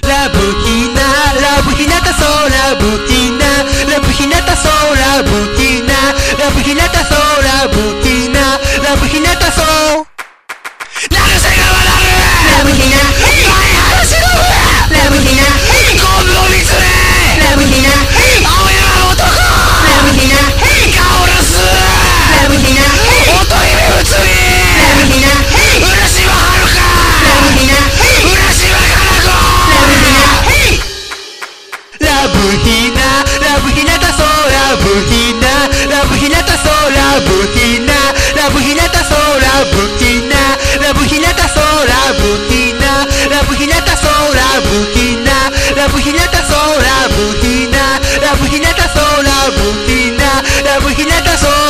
Love. rutina, la bujinata sola rutina, la bujinata sola rutina, la bujinata sola rutina, la bujinata sola rutina, la bujinata sola.